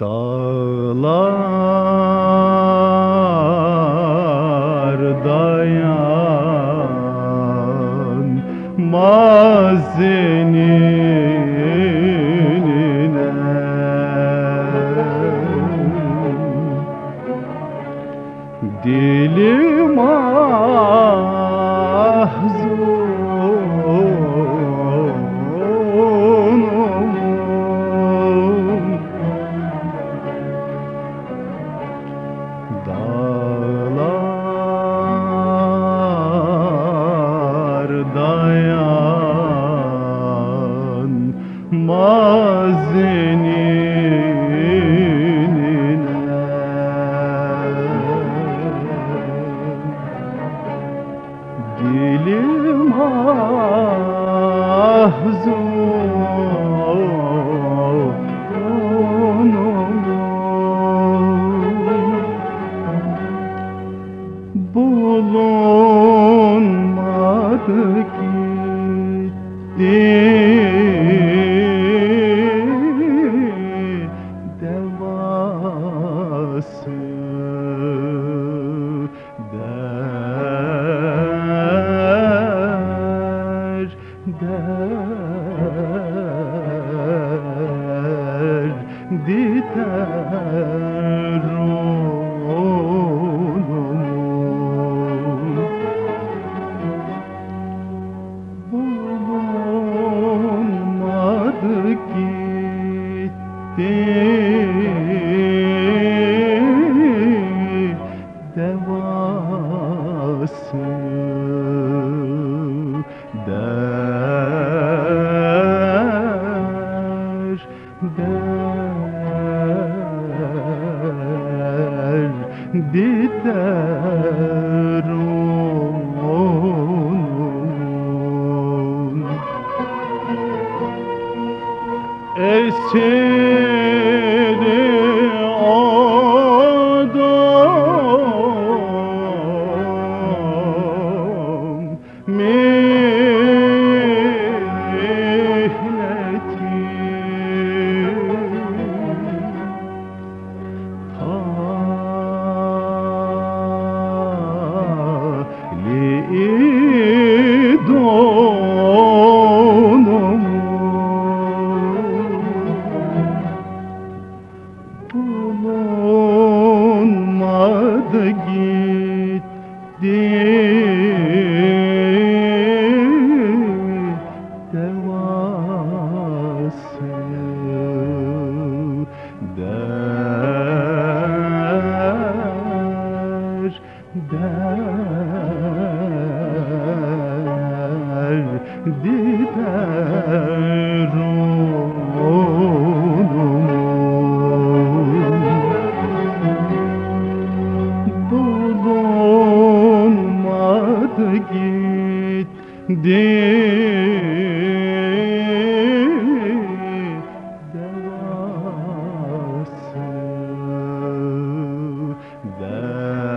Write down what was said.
Dağlar dayanmaz enine Dilim mahzunum dayanmaz enine Dilim mahzunum bulunmadı gitti diter onumun bulunmadı gitti der diter onun. Esiri Oh. biber oğlum Bulunmadı gitti devası der.